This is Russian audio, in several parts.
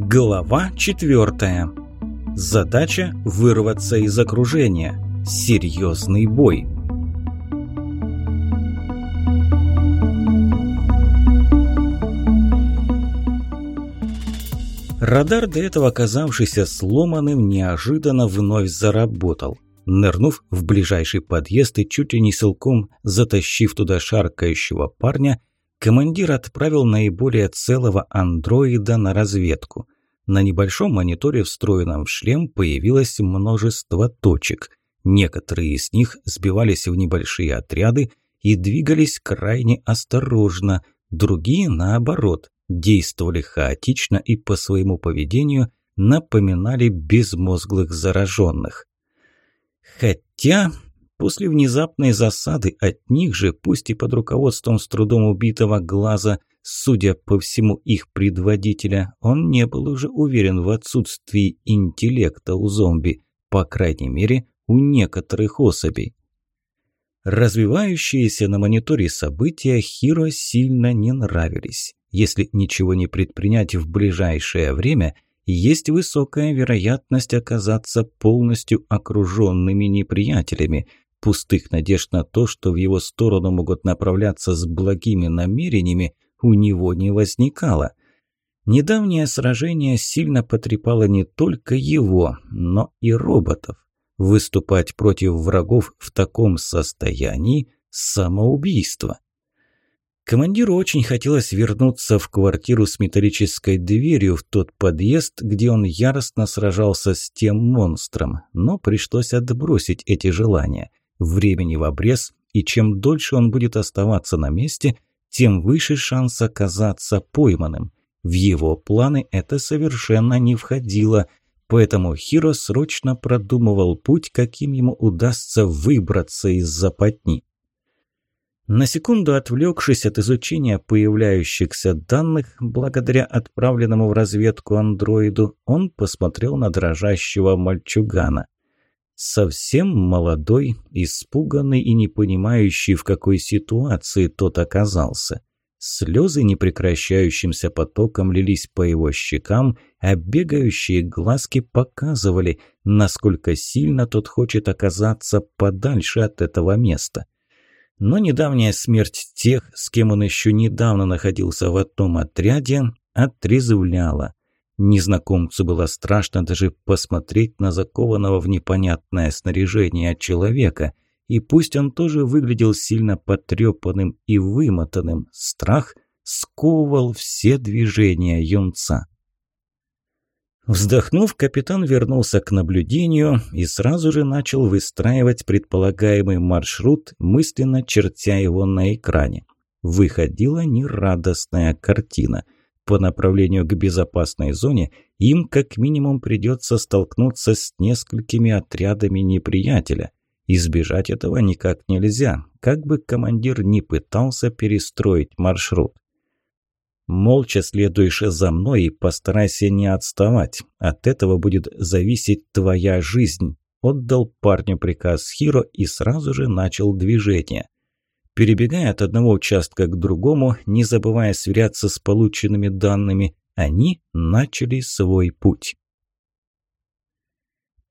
Глава четвертая. Задача – вырваться из окружения. Серьезный бой. Радар, до этого оказавшийся сломанным, неожиданно вновь заработал. Нырнув в ближайший подъезд и чуть ли не силком затащив туда шаркающего парня, командир отправил наиболее целого андроида на разведку. На небольшом мониторе, встроенном в шлем, появилось множество точек. Некоторые из них сбивались в небольшие отряды и двигались крайне осторожно, другие, наоборот, действовали хаотично и по своему поведению напоминали безмозглых зараженных. Хотя после внезапной засады от них же, пусть и под руководством с трудом убитого глаза, судя по всему их предводителя, он не был уже уверен в отсутствии интеллекта у зомби, по крайней мере, у некоторых особей. Развивающиеся на мониторе события Хиро сильно не нравились. Если ничего не предпринять в ближайшее время – есть высокая вероятность оказаться полностью окруженными неприятелями. Пустых надежд на то, что в его сторону могут направляться с благими намерениями, у него не возникало. Недавнее сражение сильно потрепало не только его, но и роботов. Выступать против врагов в таком состоянии – самоубийство. Командиру очень хотелось вернуться в квартиру с металлической дверью в тот подъезд, где он яростно сражался с тем монстром, но пришлось отбросить эти желания. Времени в обрез, и чем дольше он будет оставаться на месте, тем выше шанс оказаться пойманным. В его планы это совершенно не входило, поэтому Хиро срочно продумывал путь, каким ему удастся выбраться из западни. На секунду отвлекшись от изучения появляющихся данных, благодаря отправленному в разведку андроиду, он посмотрел на дрожащего мальчугана. Совсем молодой, испуганный и не понимающий, в какой ситуации тот оказался. Слезы непрекращающимся потоком лились по его щекам, а бегающие глазки показывали, насколько сильно тот хочет оказаться подальше от этого места – но недавняя смерть тех, с кем он еще недавно находился в одном отряде, отрезвляла. Незнакомцу было страшно даже посмотреть на закованного в непонятное снаряжение человека, и пусть он тоже выглядел сильно потрепанным и вымотанным, страх сковывал все движения юнца. Вздохнув, капитан вернулся к наблюдению и сразу же начал выстраивать предполагаемый маршрут, мысленно чертя его на экране. Выходила нерадостная картина. По направлению к безопасной зоне им как минимум придется столкнуться с несколькими отрядами неприятеля. Избежать этого никак нельзя, как бы командир ни пытался перестроить маршрут. Молча следуешь за мной и постарайся не отставать. От этого будет зависеть твоя жизнь. Отдал парню приказ Хиро и сразу же начал движение. Перебегая от одного участка к другому, не забывая сверяться с полученными данными, они начали свой путь.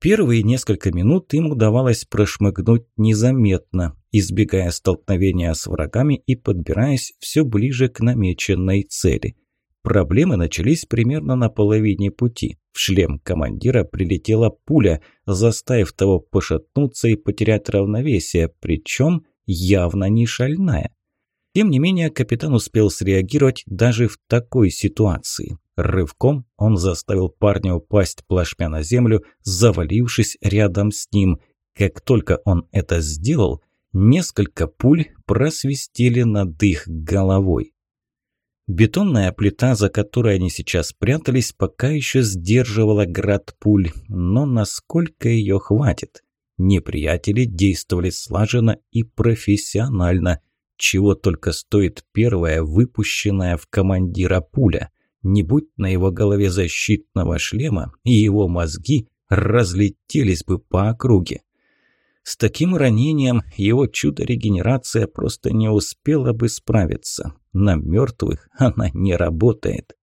Первые несколько минут им удавалось прошмыгнуть незаметно, избегая столкновения с врагами и подбираясь все ближе к намеченной цели. Проблемы начались примерно на половине пути. В шлем командира прилетела пуля, заставив того пошатнуться и потерять равновесие, причем явно не шальная. Тем не менее, капитан успел среагировать даже в такой ситуации. Рывком он заставил парня упасть плашмя на землю, завалившись рядом с ним. Как только он это сделал, несколько пуль просвистели над их головой. Бетонная плита, за которой они сейчас прятались, пока еще сдерживала град пуль, но насколько ее хватит? Неприятели действовали слаженно и профессионально, чего только стоит первая выпущенная в командира пуля – не будь на его голове защитного шлема, и его мозги разлетелись бы по округе. С таким ранением его чудо-регенерация просто не успела бы справиться. На мертвых она не работает.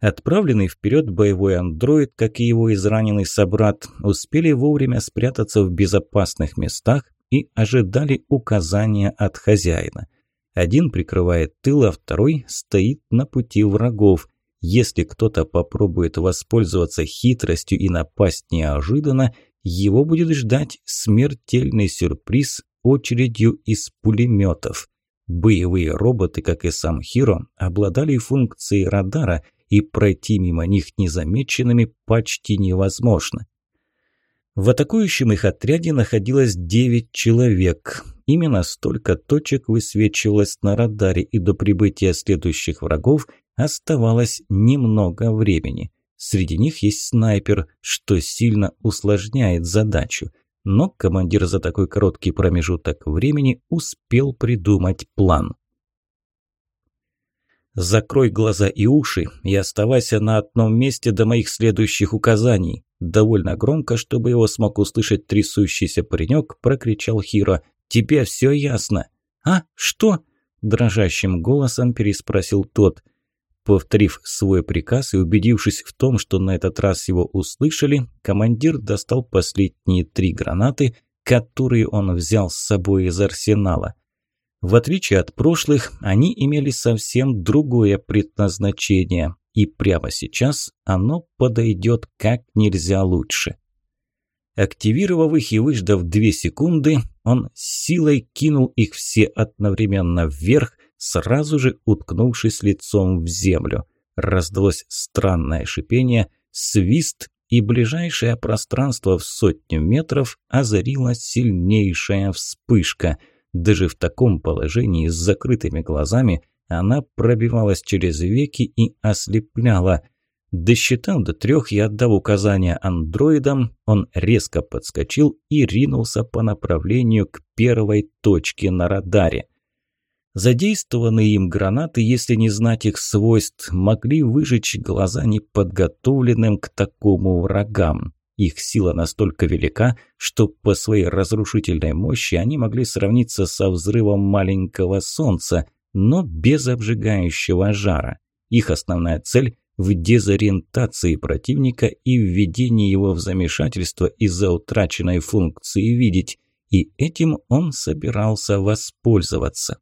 Отправленный вперед боевой андроид, как и его израненный собрат, успели вовремя спрятаться в безопасных местах и ожидали указания от хозяина. Один прикрывает тыл, а второй стоит на пути врагов. Если кто-то попробует воспользоваться хитростью и напасть неожиданно, его будет ждать смертельный сюрприз очередью из пулеметов. Боевые роботы, как и сам Хиро, обладали функцией радара, и пройти мимо них незамеченными почти невозможно. В атакующем их отряде находилось 9 человек. Именно столько точек высвечивалось на радаре, и до прибытия следующих врагов оставалось немного времени. Среди них есть снайпер, что сильно усложняет задачу но командир за такой короткий промежуток времени успел придумать план. «Закрой глаза и уши и оставайся на одном месте до моих следующих указаний», довольно громко, чтобы его смог услышать трясущийся паренек, прокричал Хиро. «Тебе все ясно?» «А, что?» – дрожащим голосом переспросил тот. Повторив свой приказ и убедившись в том, что на этот раз его услышали, командир достал последние три гранаты, которые он взял с собой из арсенала. В отличие от прошлых, они имели совсем другое предназначение, и прямо сейчас оно подойдет как нельзя лучше. Активировав их и выждав две секунды, он силой кинул их все одновременно вверх, сразу же уткнувшись лицом в землю. Раздалось странное шипение, свист, и ближайшее пространство в сотню метров озарила сильнейшая вспышка. Даже в таком положении с закрытыми глазами она пробивалась через веки и ослепляла. Досчитав до трех и отдав указания андроидам, он резко подскочил и ринулся по направлению к первой точке на радаре. Задействованные им гранаты, если не знать их свойств, могли выжечь глаза неподготовленным к такому врагам. Их сила настолько велика, что по своей разрушительной мощи они могли сравниться со взрывом маленького солнца, но без обжигающего жара. Их основная цель – в дезориентации противника и введении его в замешательство из-за утраченной функции видеть, и этим он собирался воспользоваться.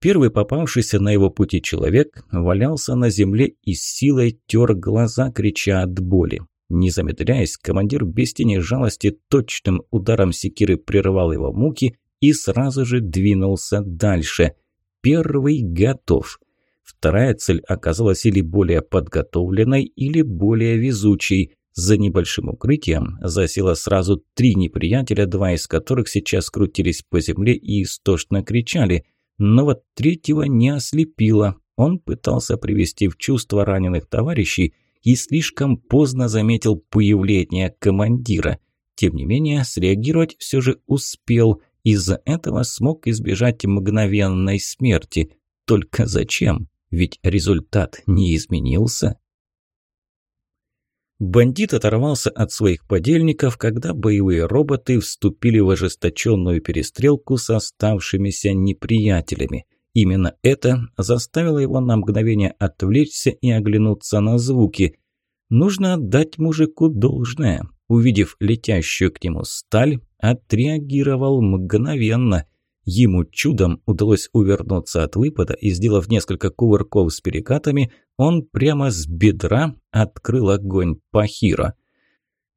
Первый попавшийся на его пути человек валялся на земле и силой тер глаза, крича от боли. Не замедляясь, командир без тени жалости точным ударом секиры прервал его муки и сразу же двинулся дальше. Первый готов. Вторая цель оказалась или более подготовленной, или более везучей. За небольшим укрытием засело сразу три неприятеля, два из которых сейчас крутились по земле и истошно кричали – но вот третьего не ослепило. Он пытался привести в чувство раненых товарищей и слишком поздно заметил появление командира. Тем не менее, среагировать все же успел, из-за этого смог избежать мгновенной смерти. Только зачем? Ведь результат не изменился. Бандит оторвался от своих подельников, когда боевые роботы вступили в ожесточенную перестрелку с оставшимися неприятелями. Именно это заставило его на мгновение отвлечься и оглянуться на звуки. Нужно отдать мужику должное. Увидев летящую к нему сталь, отреагировал мгновенно. Ему чудом удалось увернуться от выпада и, сделав несколько кувырков с перекатами, он прямо с бедра открыл огонь по Хиро.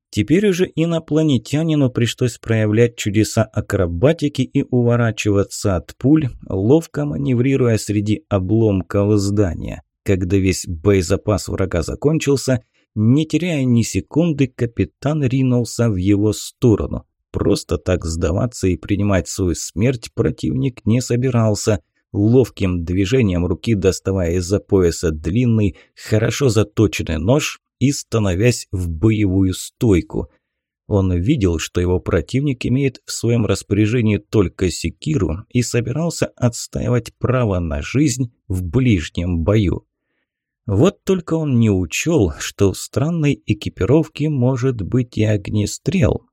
Теперь уже инопланетянину пришлось проявлять чудеса акробатики и уворачиваться от пуль, ловко маневрируя среди обломков здания. Когда весь боезапас врага закончился, не теряя ни секунды, капитан ринулся в его сторону. Просто так сдаваться и принимать свою смерть противник не собирался. Ловким движением руки доставая из-за пояса длинный, хорошо заточенный нож и становясь в боевую стойку. Он видел, что его противник имеет в своем распоряжении только секиру и собирался отстаивать право на жизнь в ближнем бою. Вот только он не учел, что в странной экипировке может быть и огнестрел,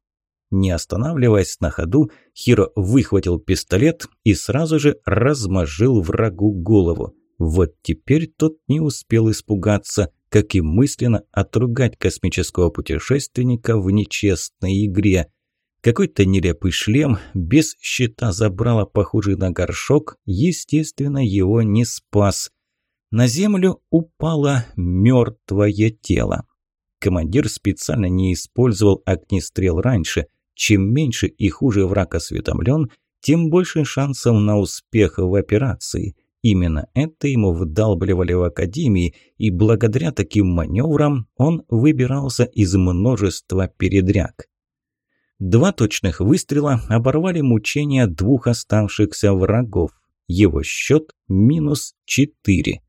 не останавливаясь на ходу, Хиро выхватил пистолет и сразу же размажил врагу голову. Вот теперь тот не успел испугаться, как и мысленно отругать космического путешественника в нечестной игре. Какой-то нелепый шлем без щита забрала, похожий на горшок, естественно, его не спас. На землю упало мертвое тело. Командир специально не использовал огнестрел раньше. Чем меньше и хуже враг осведомлен, тем больше шансов на успех в операции. Именно это ему вдалбливали в академии, и благодаря таким маневрам он выбирался из множества передряг. Два точных выстрела оборвали мучения двух оставшихся врагов. Его счет минус четыре.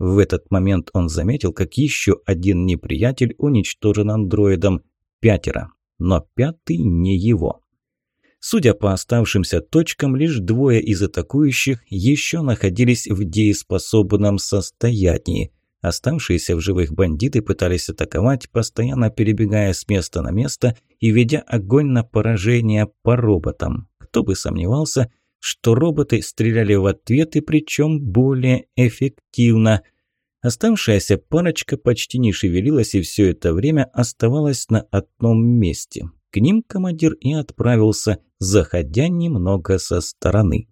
В этот момент он заметил, как еще один неприятель уничтожен андроидом. Пятеро. Но пятый не его. Судя по оставшимся точкам, лишь двое из атакующих еще находились в дееспособном состоянии. Оставшиеся в живых бандиты пытались атаковать, постоянно перебегая с места на место и ведя огонь на поражение по роботам. Кто бы сомневался – что роботы стреляли в ответ и причем более эффективно. Оставшаяся парочка почти не шевелилась и все это время оставалась на одном месте. К ним командир и отправился, заходя немного со стороны.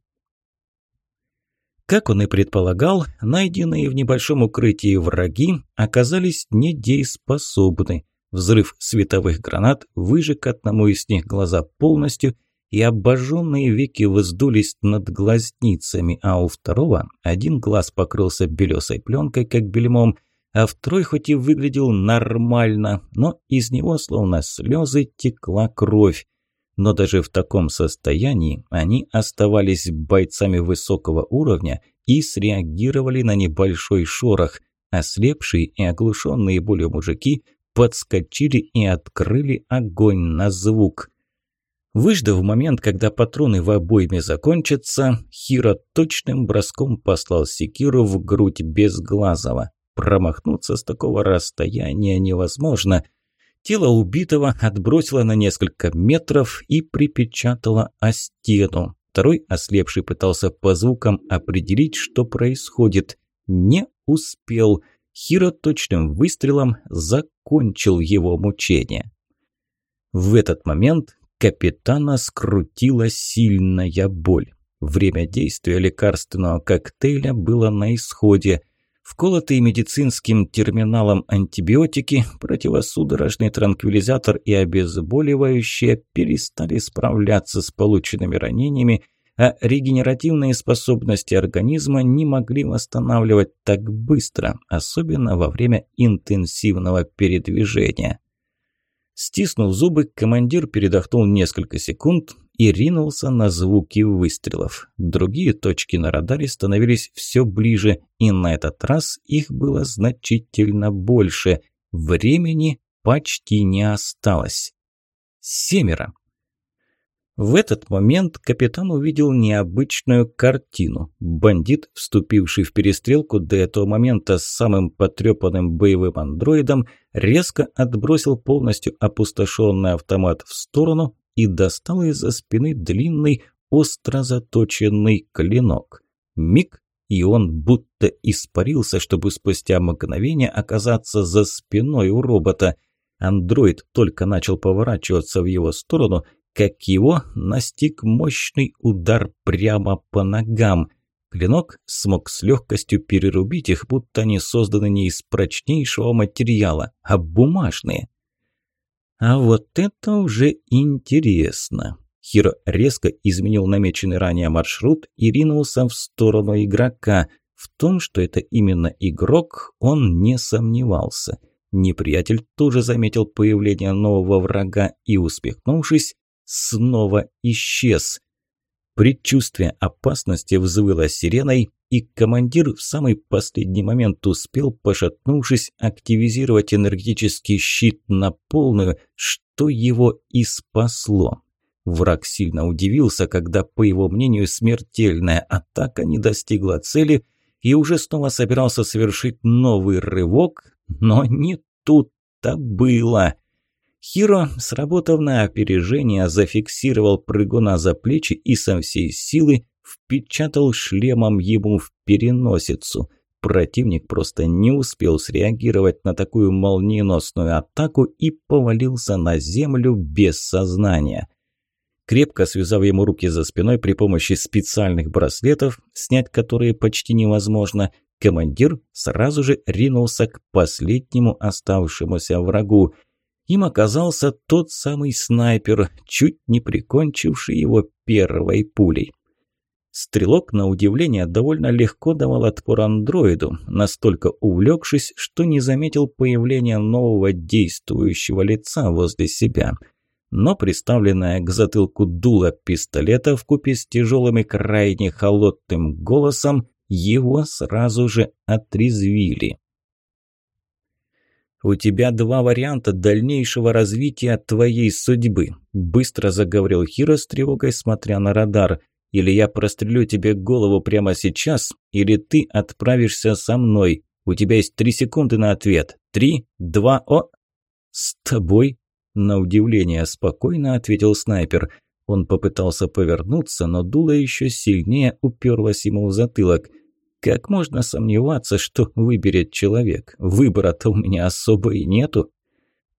Как он и предполагал, найденные в небольшом укрытии враги оказались недееспособны. Взрыв световых гранат выжег одному из них глаза полностью, и обожженные веки вздулись над глазницами, а у второго один глаз покрылся белесой пленкой, как бельмом, а второй хоть и выглядел нормально, но из него словно слезы текла кровь. Но даже в таком состоянии они оставались бойцами высокого уровня и среагировали на небольшой шорох. Ослепшие и оглушенные болью мужики подскочили и открыли огонь на звук. Выждав момент, когда патроны в обойме закончатся, Хиро точным броском послал секиру в грудь Безглазого. Промахнуться с такого расстояния невозможно. Тело убитого отбросило на несколько метров и припечатало о стену. Второй ослепший пытался по звукам определить, что происходит. Не успел. Хиро точным выстрелом закончил его мучение. В этот момент Капитана скрутила сильная боль. Время действия лекарственного коктейля было на исходе. Вколотые медицинским терминалом антибиотики, противосудорожный транквилизатор и обезболивающее перестали справляться с полученными ранениями, а регенеративные способности организма не могли восстанавливать так быстро, особенно во время интенсивного передвижения. Стиснув зубы, командир передохнул несколько секунд и ринулся на звуки выстрелов. Другие точки на радаре становились все ближе, и на этот раз их было значительно больше. Времени почти не осталось. Семеро. В этот момент капитан увидел необычную картину. Бандит, вступивший в перестрелку до этого момента с самым потрепанным боевым андроидом, резко отбросил полностью опустошенный автомат в сторону и достал из-за спины длинный, остро заточенный клинок. Миг, и он будто испарился, чтобы спустя мгновение оказаться за спиной у робота. Андроид только начал поворачиваться в его сторону, как его настиг мощный удар прямо по ногам. Клинок смог с легкостью перерубить их, будто они созданы не из прочнейшего материала, а бумажные. А вот это уже интересно. Хиро резко изменил намеченный ранее маршрут и ринулся в сторону игрока. В том, что это именно игрок, он не сомневался. Неприятель тоже заметил появление нового врага и, успехнувшись, снова исчез. Предчувствие опасности взвыло сиреной, и командир в самый последний момент успел, пошатнувшись, активизировать энергетический щит на полную, что его и спасло. Враг сильно удивился, когда, по его мнению, смертельная атака не достигла цели и уже снова собирался совершить новый рывок, но не тут-то было. Хиро, сработав на опережение, зафиксировал прыгуна за плечи и со всей силы впечатал шлемом ему в переносицу. Противник просто не успел среагировать на такую молниеносную атаку и повалился на землю без сознания. Крепко связав ему руки за спиной при помощи специальных браслетов, снять которые почти невозможно, командир сразу же ринулся к последнему оставшемуся врагу. Им оказался тот самый снайпер, чуть не прикончивший его первой пулей. Стрелок, на удивление, довольно легко давал отпор андроиду, настолько увлекшись, что не заметил появления нового действующего лица возле себя. Но приставленная к затылку дуло пистолета в купе с тяжелым и крайне холодным голосом его сразу же отрезвили. «У тебя два варианта дальнейшего развития твоей судьбы», – быстро заговорил Хиро с тревогой, смотря на радар – или я прострелю тебе голову прямо сейчас, или ты отправишься со мной. У тебя есть три секунды на ответ. Три, два, о...» «С тобой?» – на удивление спокойно ответил снайпер. Он попытался повернуться, но дуло еще сильнее уперлось ему в затылок. «Как можно сомневаться, что выберет человек? Выбора-то у меня особо и нету».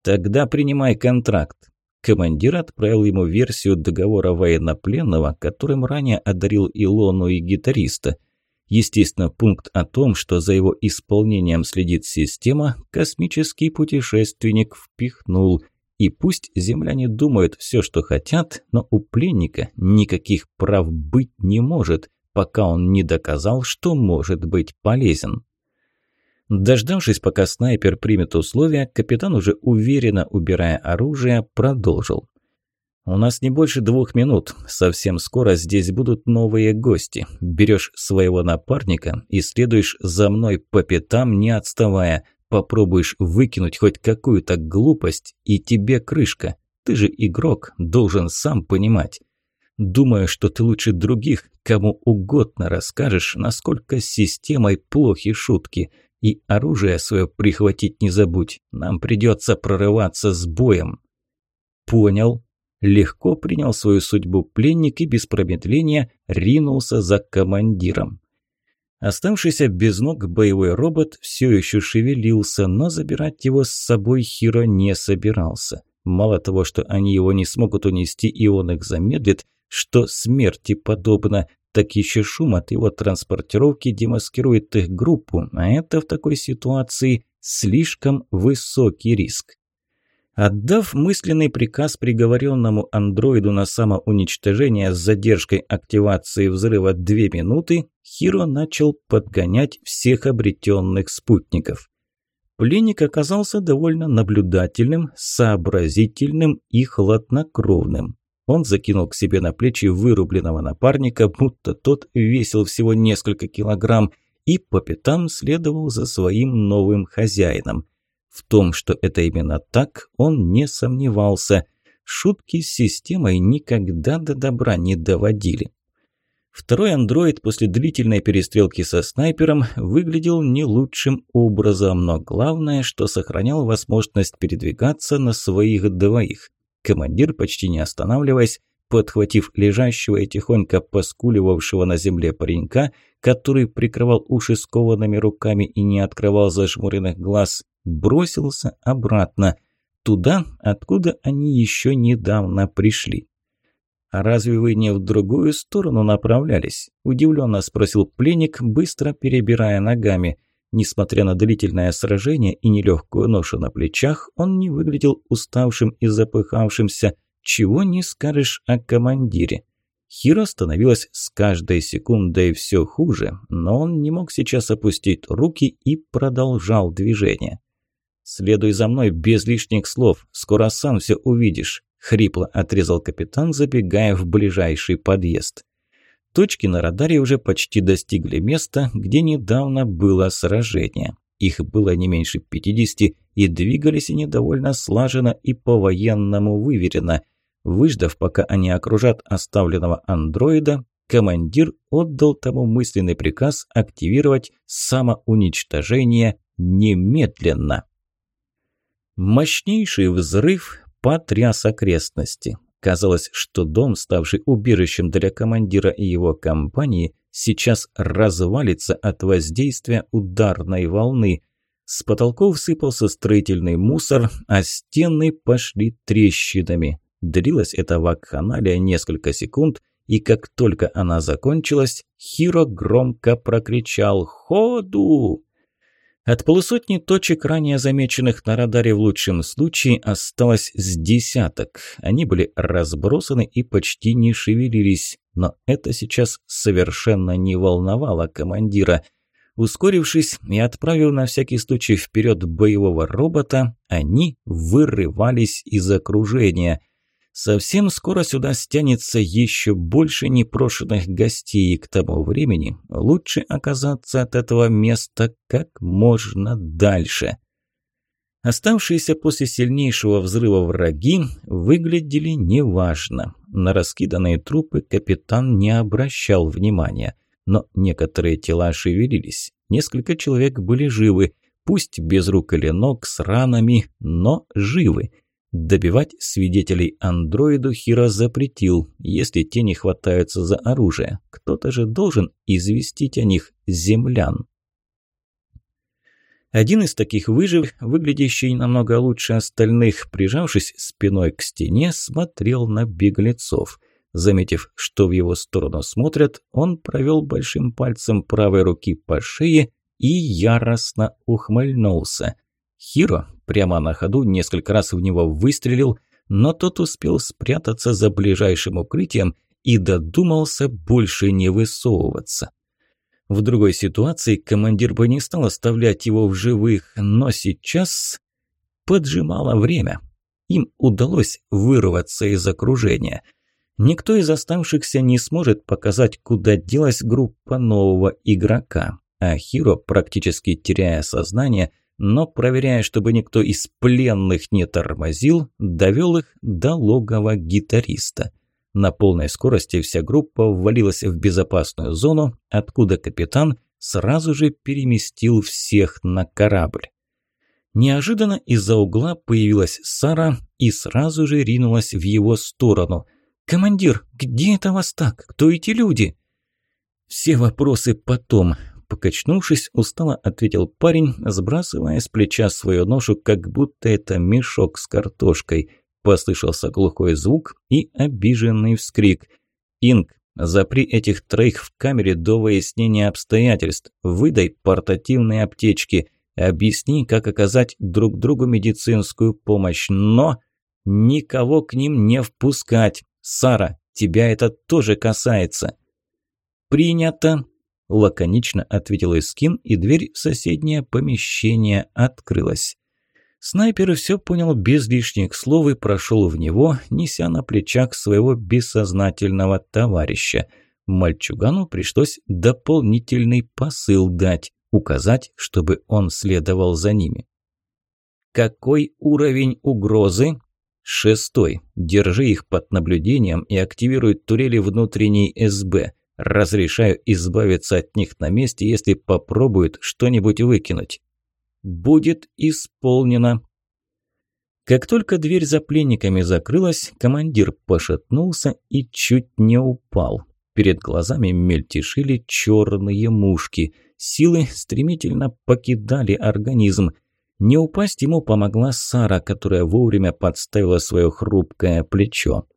«Тогда принимай контракт. Командир отправил ему версию договора военнопленного, которым ранее одарил Илону и гитариста. Естественно, пункт о том, что за его исполнением следит система, космический путешественник впихнул. И пусть земляне думают все, что хотят, но у пленника никаких прав быть не может, пока он не доказал, что может быть полезен. Дождавшись, пока снайпер примет условия, капитан, уже уверенно убирая оружие, продолжил. «У нас не больше двух минут. Совсем скоро здесь будут новые гости. Берешь своего напарника и следуешь за мной по пятам, не отставая. Попробуешь выкинуть хоть какую-то глупость, и тебе крышка. Ты же игрок, должен сам понимать. Думаю, что ты лучше других, кому угодно расскажешь, насколько системой плохи шутки». И оружие свое прихватить не забудь. Нам придется прорываться с боем. Понял. Легко принял свою судьбу пленник и без промедления ринулся за командиром. Оставшийся без ног боевой робот все еще шевелился, но забирать его с собой Хиро не собирался. Мало того, что они его не смогут унести и он их замедлит, что смерти подобно, так еще шум от его транспортировки демаскирует их группу, а это в такой ситуации слишком высокий риск. Отдав мысленный приказ приговоренному андроиду на самоуничтожение с задержкой активации взрыва 2 минуты, Хиро начал подгонять всех обретенных спутников. Пленник оказался довольно наблюдательным, сообразительным и хладнокровным. Он закинул к себе на плечи вырубленного напарника, будто тот весил всего несколько килограмм, и по пятам следовал за своим новым хозяином. В том, что это именно так, он не сомневался. Шутки с системой никогда до добра не доводили. Второй андроид после длительной перестрелки со снайпером выглядел не лучшим образом, но главное, что сохранял возможность передвигаться на своих двоих. Командир, почти не останавливаясь, подхватив лежащего и тихонько поскуливавшего на земле паренька, который прикрывал уши скованными руками и не открывал зажмуренных глаз, бросился обратно, туда, откуда они еще недавно пришли. «А разве вы не в другую сторону направлялись?» – удивленно спросил пленник, быстро перебирая ногами. Несмотря на длительное сражение и нелегкую ношу на плечах, он не выглядел уставшим и запыхавшимся, чего не скажешь о командире. Хиро становилось с каждой секундой все хуже, но он не мог сейчас опустить руки и продолжал движение. «Следуй за мной без лишних слов, скоро сам все увидишь», – хрипло отрезал капитан, забегая в ближайший подъезд. Точки на радаре уже почти достигли места, где недавно было сражение. Их было не меньше 50, и двигались они довольно слаженно и по-военному выверено. Выждав, пока они окружат оставленного андроида, командир отдал тому мысленный приказ активировать самоуничтожение немедленно. Мощнейший взрыв потряс окрестности. Казалось, что дом, ставший убежищем для командира и его компании, сейчас развалится от воздействия ударной волны. С потолков сыпался строительный мусор, а стены пошли трещинами. Длилась эта вакханалия несколько секунд, и как только она закончилась, Хиро громко прокричал «Ходу!». От полусотни точек, ранее замеченных на радаре в лучшем случае, осталось с десяток. Они были разбросаны и почти не шевелились, но это сейчас совершенно не волновало командира. Ускорившись и отправив на всякий случай вперед боевого робота, они вырывались из окружения – Совсем скоро сюда стянется еще больше непрошенных гостей, и к тому времени лучше оказаться от этого места как можно дальше. Оставшиеся после сильнейшего взрыва враги выглядели неважно. На раскиданные трупы капитан не обращал внимания, но некоторые тела шевелились. Несколько человек были живы, пусть без рук или ног, с ранами, но живы – Добивать свидетелей андроиду Хиро запретил, если те не хватаются за оружие. Кто-то же должен известить о них землян. Один из таких выжив, выглядящий намного лучше остальных, прижавшись спиной к стене, смотрел на беглецов. Заметив, что в его сторону смотрят, он провел большим пальцем правой руки по шее и яростно ухмыльнулся. Хиро прямо на ходу несколько раз в него выстрелил, но тот успел спрятаться за ближайшим укрытием и додумался больше не высовываться. В другой ситуации командир бы не стал оставлять его в живых, но сейчас поджимало время. Им удалось вырваться из окружения. Никто из оставшихся не сможет показать, куда делась группа нового игрока, а Хиро, практически теряя сознание, но, проверяя, чтобы никто из пленных не тормозил, довел их до логова гитариста. На полной скорости вся группа ввалилась в безопасную зону, откуда капитан сразу же переместил всех на корабль. Неожиданно из-за угла появилась Сара и сразу же ринулась в его сторону. «Командир, где это вас так? Кто эти люди?» «Все вопросы потом покачнувшись, устало ответил парень, сбрасывая с плеча свою ношу, как будто это мешок с картошкой. Послышался глухой звук и обиженный вскрик. «Инг, запри этих троих в камере до выяснения обстоятельств. Выдай портативные аптечки. Объясни, как оказать друг другу медицинскую помощь. Но никого к ним не впускать. Сара, тебя это тоже касается». «Принято», Лаконично ответил Искин, и дверь в соседнее помещение открылась. Снайпер все понял без лишних слов и прошел в него, неся на плечах своего бессознательного товарища. Мальчугану пришлось дополнительный посыл дать, указать, чтобы он следовал за ними. «Какой уровень угрозы?» «Шестой. Держи их под наблюдением и активируй турели внутренней СБ. Разрешаю избавиться от них на месте, если попробуют что-нибудь выкинуть. Будет исполнено. Как только дверь за пленниками закрылась, командир пошатнулся и чуть не упал. Перед глазами мельтешили черные мушки. Силы стремительно покидали организм. Не упасть ему помогла Сара, которая вовремя подставила свое хрупкое плечо.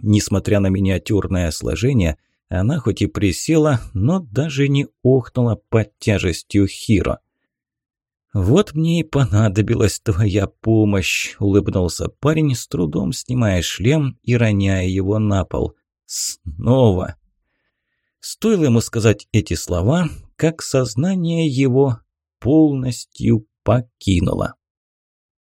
Несмотря на миниатюрное сложение – она хоть и присела, но даже не охнула под тяжестью Хиро. «Вот мне и понадобилась твоя помощь», – улыбнулся парень, с трудом снимая шлем и роняя его на пол. «Снова!» Стоило ему сказать эти слова, как сознание его полностью покинуло.